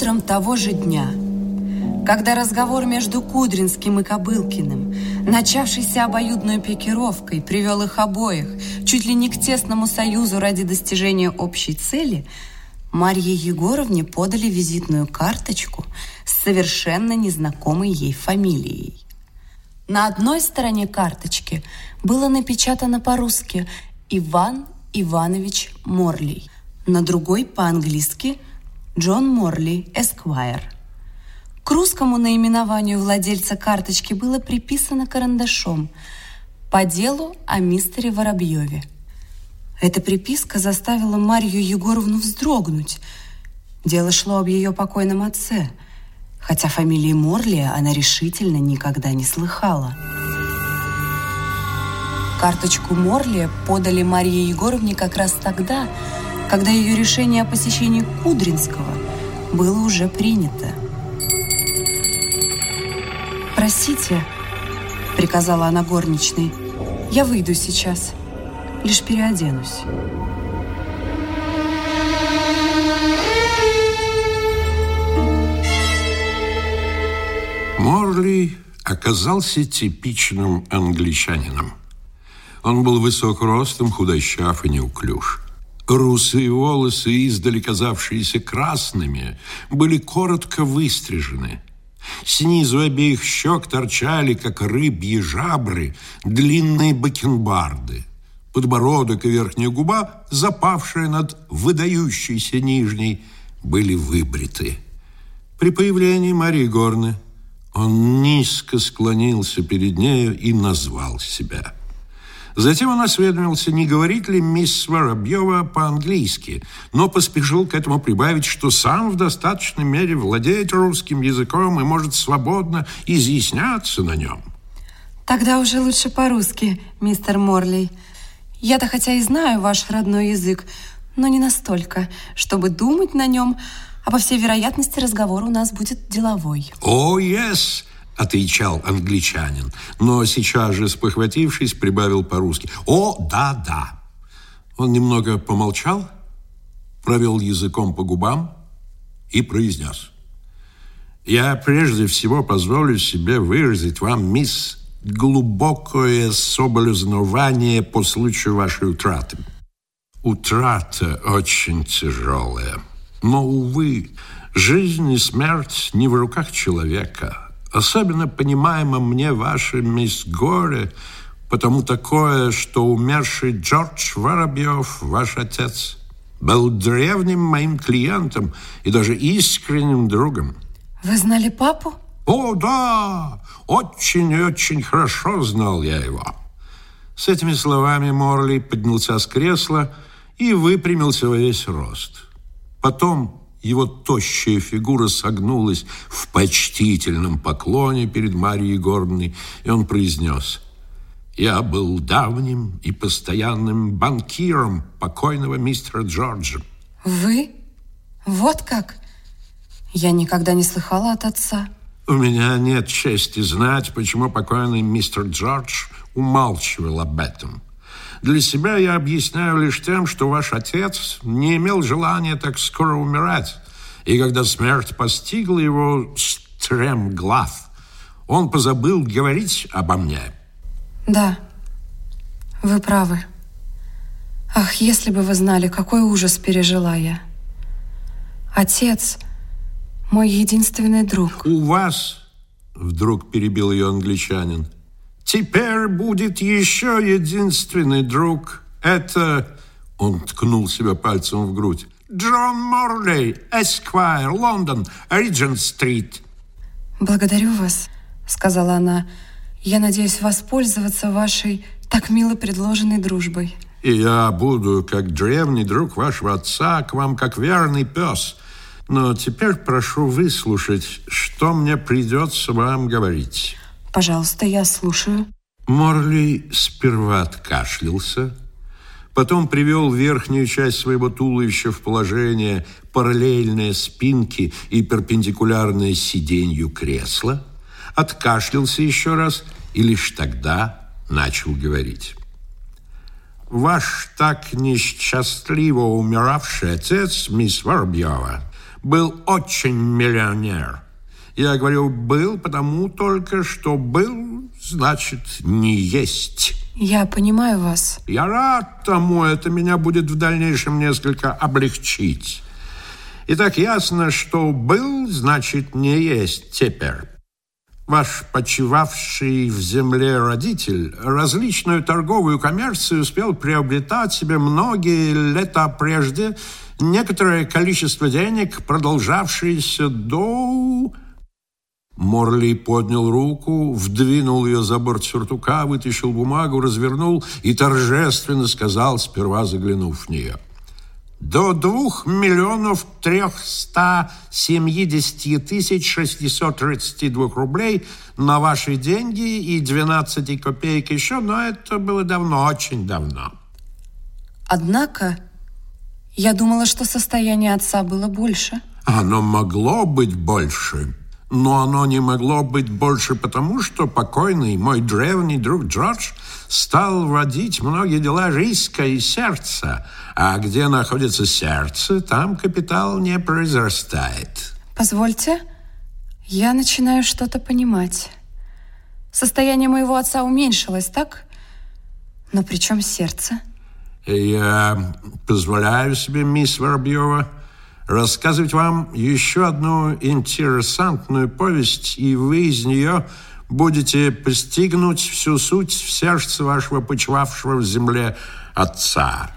Утром того же дня, когда разговор между Кудринским и Кобылкиным, начавшийся обоюдной пикировкой, привел их обоих чуть ли не к тесному союзу ради достижения общей цели, Марье Егоровне подали визитную карточку с совершенно незнакомой ей фамилией. На одной стороне карточки было напечатано по-русски «Иван Иванович Морлей», на другой по-английски «Джон Морли, Эсквайр». К русскому наименованию владельца карточки было приписано карандашом «По делу о мистере Воробьеве». Эта приписка заставила Марью Егоровну вздрогнуть. Дело шло об ее покойном отце, хотя фамилии Морли она решительно никогда не слыхала. Карточку Морли подали Марье Егоровне как раз тогда, когда ее решение о посещении Кудринского было уже принято. «Простите», — приказала она горничной, — «я выйду сейчас, лишь переоденусь». Морли оказался типичным англичанином. Он был высок ростом, худощав и неуклюж. Русые волосы, издали казавшиеся красными, были коротко выстрижены. Снизу обеих щек торчали, как рыбьи жабры, длинные бакенбарды. Подбородок и верхняя губа, запавшая над выдающейся нижней, были выбриты. При появлении Марии Горны он низко склонился перед нею и назвал себя – Затем он осведомился, не говорит ли мисс Воробьева по-английски, но поспешил к этому прибавить, что сам в достаточной мере владеет русским языком и может свободно изъясняться на нем. Тогда уже лучше по-русски, мистер Морли. Я-то хотя и знаю ваш родной язык, но не настолько, чтобы думать на нем, а по всей вероятности разговор у нас будет деловой. О, oh, yes! Отвечал англичанин, но сейчас же, спохватившись, прибавил по-русски. «О, да, да!» Он немного помолчал, провел языком по губам и произнес. «Я прежде всего позволю себе выразить вам, мисс, глубокое соболезнование по случаю вашей утраты. Утрата очень тяжелая, но, увы, жизнь и смерть не в руках человека, Особенно понимаемо мне ваше, мисс Горе, потому такое, что умерший Джордж Воробьев, ваш отец, был древним моим клиентом и даже искренним другом. Вы знали папу? О, да! Очень и очень хорошо знал я его. С этими словами Морли поднялся с кресла и выпрямился во весь рост. Потом его тощая фигура согнулась в почтительном поклоне перед Марией Егоровной, и он произнес «Я был давним и постоянным банкиром покойного мистера Джорджа». «Вы? Вот как? Я никогда не слыхала от отца». У меня нет чести знать, почему покойный мистер Джордж умалчивал об этом. Для себя я объясняю лишь тем, что ваш отец не имел желания так скоро умирать. И когда смерть постигла его стремглав, он позабыл говорить обо мне. Да, вы правы. Ах, если бы вы знали, какой ужас пережила я. Отец – мой единственный друг. У вас, вдруг перебил ее англичанин – Теперь будет еще единственный друг. Это... Он ткнул себя пальцем в грудь. Джон Морли, Эсквайр, Лондон, Риджент-стрит. Благодарю вас, сказала она. Я надеюсь воспользоваться вашей так мило предложенной дружбой. И я буду, как древний друг вашего отца, к вам как верный пес. Но теперь прошу выслушать, что мне придется вам говорить. Пожалуйста, я слушаю. Морли сперва откашлялся, потом привел верхнюю часть своего туловища в положение параллельное спинке и перпендикулярное сиденью кресла, откашлялся еще раз и лишь тогда начал говорить. Ваш так несчастливо умиравший отец, мисс Воробьева, был очень миллионер. Я говорю «был», потому только что «был» значит «не есть». Я понимаю вас. Я рад тому, это меня будет в дальнейшем несколько облегчить. Итак, ясно, что «был» значит «не есть» теперь. Ваш почивавший в земле родитель различную торговую коммерцию успел приобретать себе многие лета прежде некоторое количество денег, продолжавшееся до... Морли поднял руку, вдвинул ее за борт сюртука, вытащил бумагу, развернул и торжественно сказал, сперва заглянув в нее – до двух миллионов трехста семидесяти тысяч шестисот тридцати двух рублей на ваши деньги и двенадцати копеек еще, но это было давно, очень давно. Однако я думала, что состояние отца было больше. Оно могло быть больше, но оно не могло быть больше потому, что покойный мой древний друг Джордж стал водить многие дела риска и сердца, а где находится сердце, там капитал не произрастает. Позвольте, я начинаю что-то понимать. Состояние моего отца уменьшилось, так? Но при чем сердце? Я позволяю себе, мисс Воробьева, рассказывать вам еще одну интересантную повесть, и вы из нее будете постигнуть всю суть в сердце вашего почивавшего в земле отца.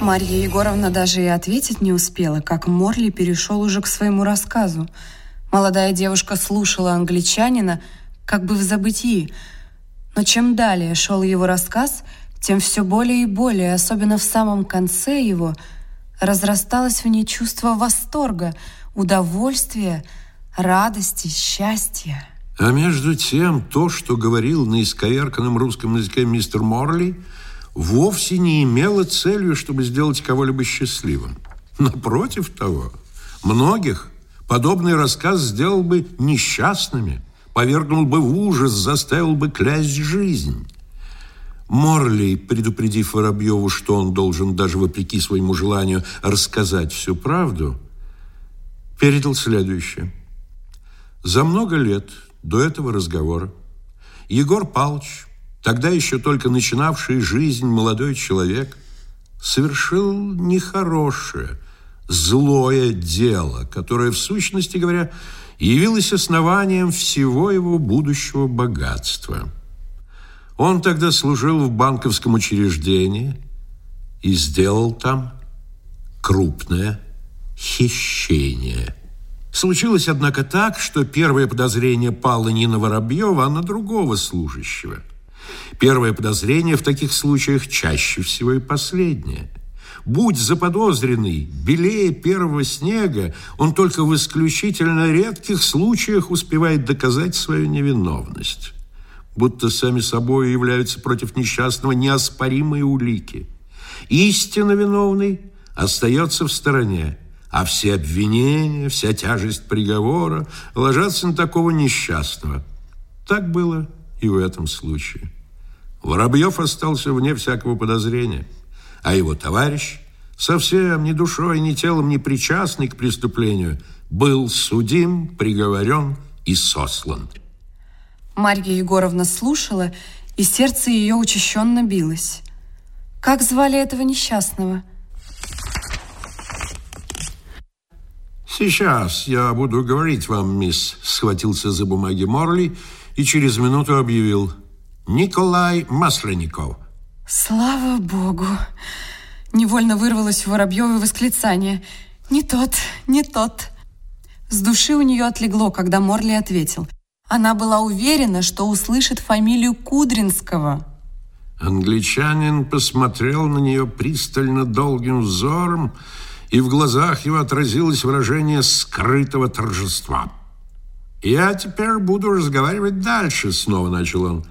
Марья Егоровна даже и ответить не успела, как Морли перешел уже к своему рассказу. Молодая девушка слушала англичанина, как бы в забытии. Но чем далее шел его рассказ, тем все более и более, особенно в самом конце его, разрасталось в ней чувство восторга, удовольствия, радости, счастья. А между тем, то, что говорил на исковерканном русском языке мистер Морли, вовсе не имело целью, чтобы сделать кого-либо счастливым. Напротив того, многих подобный рассказ сделал бы несчастными, повергнул бы в ужас, заставил бы клясть жизнь. Морли, предупредив Воробьеву, что он должен даже вопреки своему желанию рассказать всю правду, передал следующее – за много лет до этого разговора Егор Павлович, тогда еще только начинавший жизнь молодой человек, совершил нехорошее, злое дело, которое, в сущности говоря, явилось основанием всего его будущего богатства. Он тогда служил в банковском учреждении и сделал там крупное хищение – Случилось, однако, так, что первое подозрение пало не на Воробьева, а на другого служащего. Первое подозрение в таких случаях чаще всего и последнее. Будь заподозренный белее первого снега, он только в исключительно редких случаях успевает доказать свою невиновность. Будто сами собой являются против несчастного неоспоримые улики. Истинно виновный остается в стороне – а все обвинения, вся тяжесть приговора ложатся на такого несчастного. Так было и в этом случае. Воробьев остался вне всякого подозрения, а его товарищ, совсем ни душой, ни телом не причастный к преступлению, был судим, приговорен и сослан. Марья Егоровна слушала, и сердце ее учащенно билось. Как звали этого несчастного? «Сейчас я буду говорить вам, мисс», — схватился за бумаги Морли и через минуту объявил. «Николай Масленников». «Слава Богу!» Невольно вырвалось у Воробьевой восклицание. «Не тот, не тот». С души у нее отлегло, когда Морли ответил. Она была уверена, что услышит фамилию Кудринского. Англичанин посмотрел на нее пристально долгим взором, и в глазах его отразилось выражение скрытого торжества. «Я теперь буду разговаривать дальше», — снова начал он.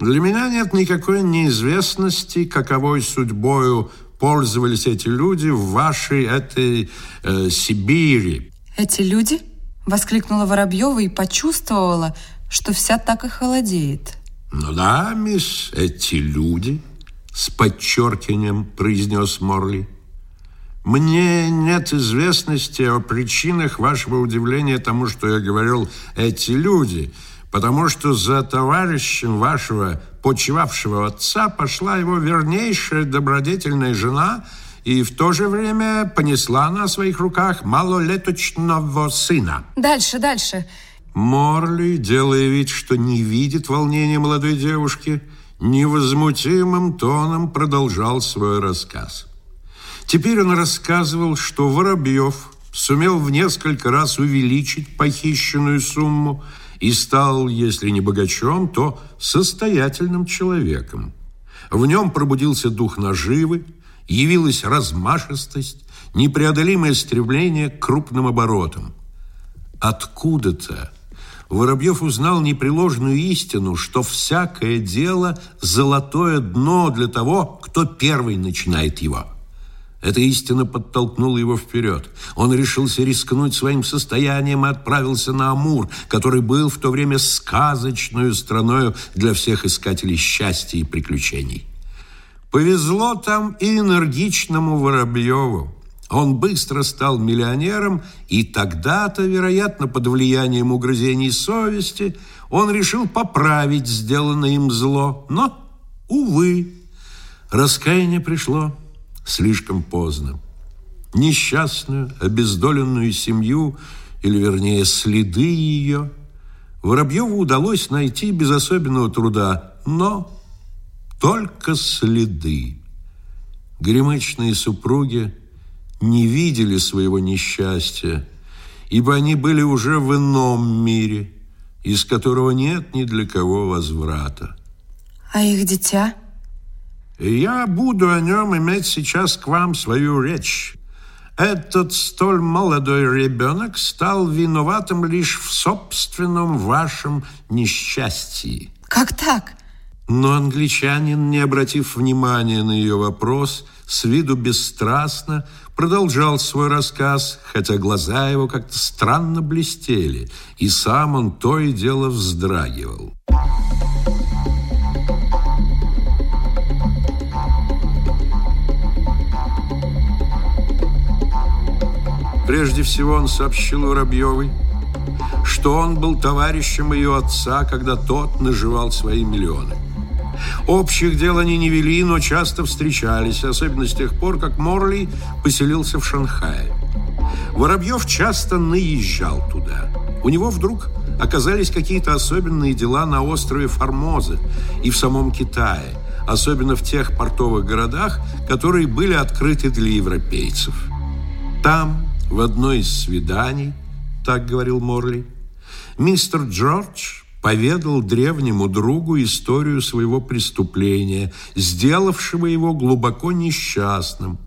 «Для меня нет никакой неизвестности, каковой судьбою пользовались эти люди в вашей этой э, Сибири». «Эти люди?» — воскликнула Воробьева и почувствовала, что вся так и холодеет. «Ну да, мисс, эти люди», — с подчеркиванием произнес Морли. Мне нет известности о причинах вашего удивления тому, что я говорил «эти люди», потому что за товарищем вашего почивавшего отца пошла его вернейшая добродетельная жена и в то же время понесла на своих руках малолеточного сына. Дальше, дальше. Морли, делая вид, что не видит волнения молодой девушки, невозмутимым тоном продолжал свой рассказ. Теперь он рассказывал, что Воробьев сумел в несколько раз увеличить похищенную сумму и стал, если не богачом, то состоятельным человеком. В нем пробудился дух наживы, явилась размашистость, непреодолимое стремление к крупным оборотам. Откуда-то Воробьев узнал непреложную истину, что всякое дело – золотое дно для того, кто первый начинает его – эта истина подтолкнула его вперед. Он решился рискнуть своим состоянием и отправился на Амур, который был в то время сказочную страною для всех искателей счастья и приключений. Повезло там и энергичному Воробьеву. Он быстро стал миллионером, и тогда-то, вероятно, под влиянием угрызений совести, он решил поправить сделанное им зло. Но, увы, раскаяние пришло слишком поздно. Несчастную, обездоленную семью, или, вернее, следы ее, Воробьеву удалось найти без особенного труда, но только следы. Гремычные супруги не видели своего несчастья, ибо они были уже в ином мире, из которого нет ни для кого возврата. А их дитя – я буду о нем иметь сейчас к вам свою речь. Этот столь молодой ребенок стал виноватым лишь в собственном вашем несчастье. Как так? Но англичанин, не обратив внимания на ее вопрос, с виду бесстрастно продолжал свой рассказ, хотя глаза его как-то странно блестели, и сам он то и дело вздрагивал. Прежде всего он сообщил Воробьевой, что он был товарищем ее отца, когда тот наживал свои миллионы. Общих дел они не вели, но часто встречались, особенно с тех пор, как Морли поселился в Шанхае. Воробьев часто наезжал туда. У него вдруг оказались какие-то особенные дела на острове Формоза и в самом Китае, особенно в тех портовых городах, которые были открыты для европейцев. Там в одной из свиданий, так говорил Морли, мистер Джордж поведал древнему другу историю своего преступления, сделавшего его глубоко несчастным.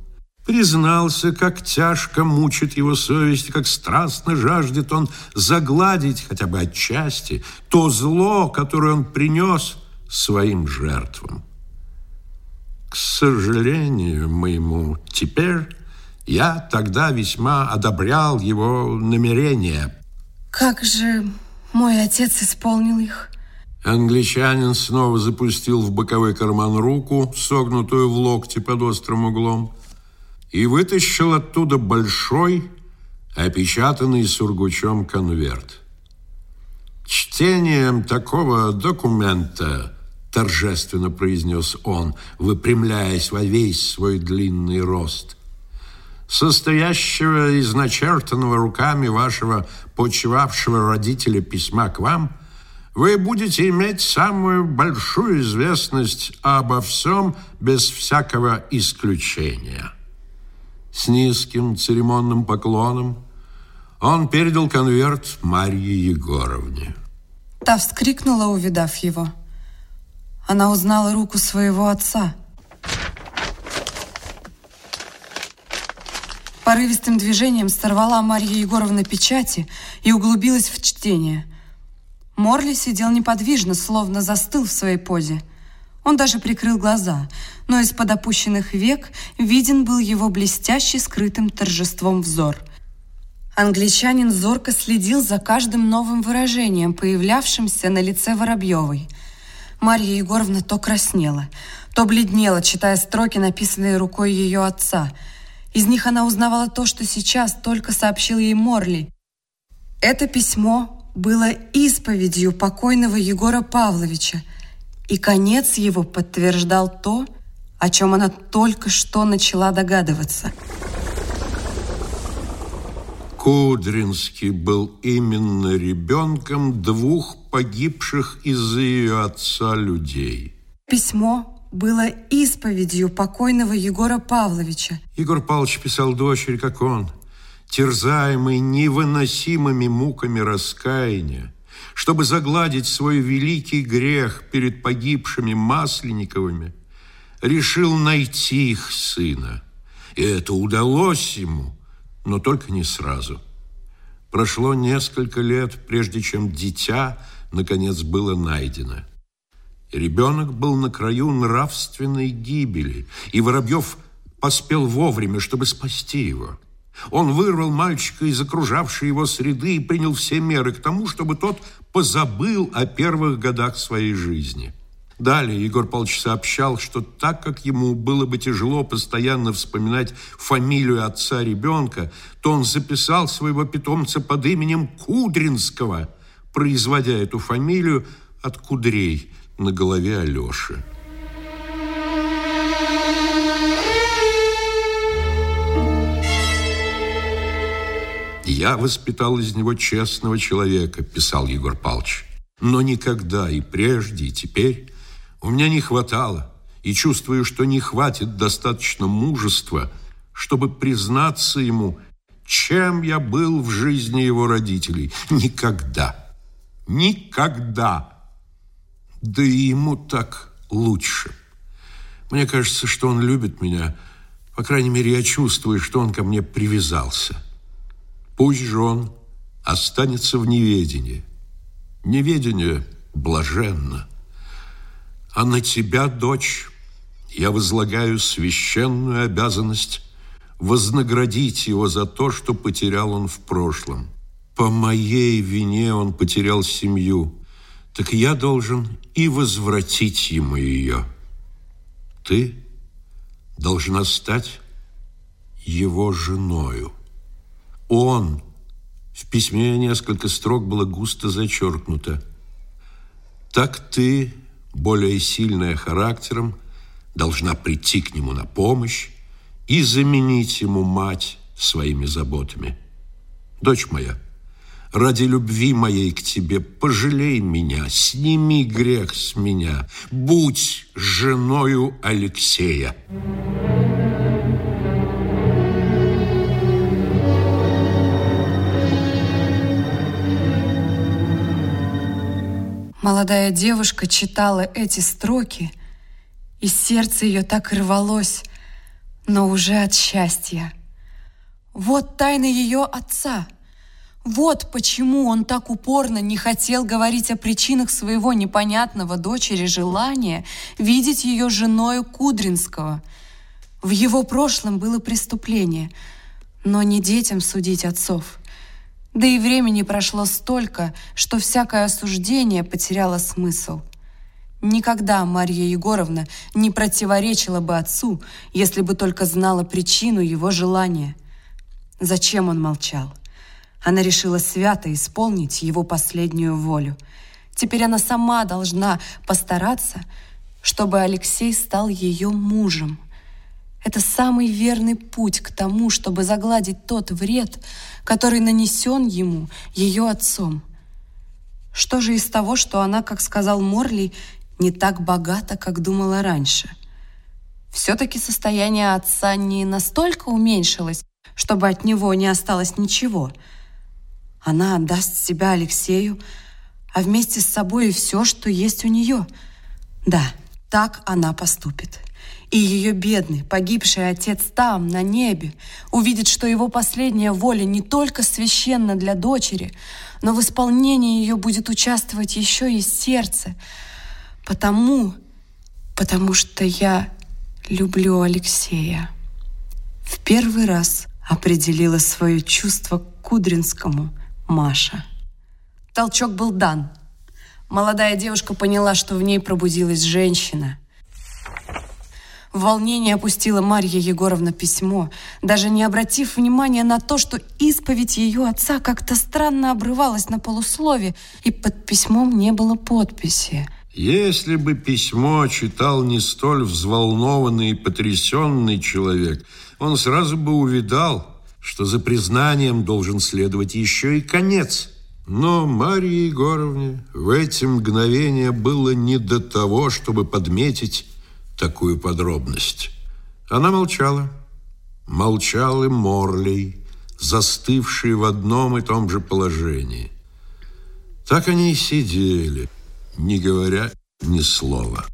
Признался, как тяжко мучит его совесть, как страстно жаждет он загладить хотя бы отчасти то зло, которое он принес своим жертвам. К сожалению моему, теперь я тогда весьма одобрял его намерения. Как же мой отец исполнил их? Англичанин снова запустил в боковой карман руку, согнутую в локте под острым углом, и вытащил оттуда большой, опечатанный сургучом конверт. Чтением такого документа, торжественно произнес он, выпрямляясь во весь свой длинный рост – состоящего из начертанного руками вашего почивавшего родителя письма к вам, вы будете иметь самую большую известность обо всем без всякого исключения. С низким церемонным поклоном он передал конверт Марье Егоровне. Та вскрикнула, увидав его. Она узнала руку своего отца – Порывистым движением сорвала Марья Егоровна печати и углубилась в чтение. Морли сидел неподвижно, словно застыл в своей позе. Он даже прикрыл глаза, но из-под опущенных век виден был его блестящий скрытым торжеством взор. Англичанин зорко следил за каждым новым выражением, появлявшимся на лице Воробьевой. Марья Егоровна то краснела, то бледнела, читая строки, написанные рукой ее отца – Из них она узнавала то, что сейчас только сообщил ей Морли. Это письмо было исповедью покойного Егора Павловича, и конец его подтверждал то, о чем она только что начала догадываться. Кудринский был именно ребенком двух погибших из-за ее отца людей. Письмо было исповедью покойного Егора Павловича. Егор Павлович писал дочери, как он, терзаемый невыносимыми муками раскаяния, чтобы загладить свой великий грех перед погибшими Масленниковыми, решил найти их сына. И это удалось ему, но только не сразу. Прошло несколько лет, прежде чем дитя, наконец, было найдено – Ребенок был на краю нравственной гибели, и Воробьев поспел вовремя, чтобы спасти его. Он вырвал мальчика из окружавшей его среды и принял все меры к тому, чтобы тот позабыл о первых годах своей жизни. Далее Егор Павлович сообщал, что так как ему было бы тяжело постоянно вспоминать фамилию отца ребенка, то он записал своего питомца под именем Кудринского, производя эту фамилию от кудрей – на голове Алёши. «Я воспитал из него честного человека», – писал Егор Павлович. «Но никогда и прежде, и теперь у меня не хватало, и чувствую, что не хватит достаточно мужества, чтобы признаться ему, чем я был в жизни его родителей. Никогда, никогда да и ему так лучше. Мне кажется, что он любит меня. По крайней мере, я чувствую, что он ко мне привязался. Пусть же он останется в неведении. Неведение блаженно. А на тебя, дочь, я возлагаю священную обязанность вознаградить его за то, что потерял он в прошлом. По моей вине он потерял семью, так я должен и возвратить ему ее. Ты должна стать его женою. Он, в письме несколько строк было густо зачеркнуто, так ты, более сильная характером, должна прийти к нему на помощь и заменить ему мать своими заботами. Дочь моя, Ради любви моей к тебе пожалей меня, сними грех с меня, будь женою Алексея. Молодая девушка читала эти строки, и сердце ее так рвалось, но уже от счастья. Вот тайна ее отца — вот почему он так упорно не хотел говорить о причинах своего непонятного дочери желания видеть ее женой Кудринского. В его прошлом было преступление, но не детям судить отцов. Да и времени прошло столько, что всякое осуждение потеряло смысл. Никогда Марья Егоровна не противоречила бы отцу, если бы только знала причину его желания. Зачем он молчал? Она решила свято исполнить его последнюю волю. Теперь она сама должна постараться, чтобы Алексей стал ее мужем. Это самый верный путь к тому, чтобы загладить тот вред, который нанесен ему ее отцом. Что же из того, что она, как сказал Морли, не так богата, как думала раньше? Все-таки состояние отца не настолько уменьшилось, чтобы от него не осталось ничего – она отдаст себя Алексею, а вместе с собой и все, что есть у нее. Да, так она поступит. И ее бедный, погибший отец там, на небе, увидит, что его последняя воля не только священна для дочери, но в исполнении ее будет участвовать еще и сердце. Потому, потому что я люблю Алексея. В первый раз определила свое чувство к Кудринскому – Маша. Толчок был дан. Молодая девушка поняла, что в ней пробудилась женщина. В волнении опустила Марья Егоровна письмо, даже не обратив внимания на то, что исповедь ее отца как-то странно обрывалась на полуслове, и под письмом не было подписи. Если бы письмо читал не столь взволнованный и потрясенный человек, он сразу бы увидал, что за признанием должен следовать еще и конец. Но Марье Егоровне в эти мгновения было не до того, чтобы подметить такую подробность. Она молчала. Молчал и Морлей, застывший в одном и том же положении. Так они и сидели, не говоря ни слова.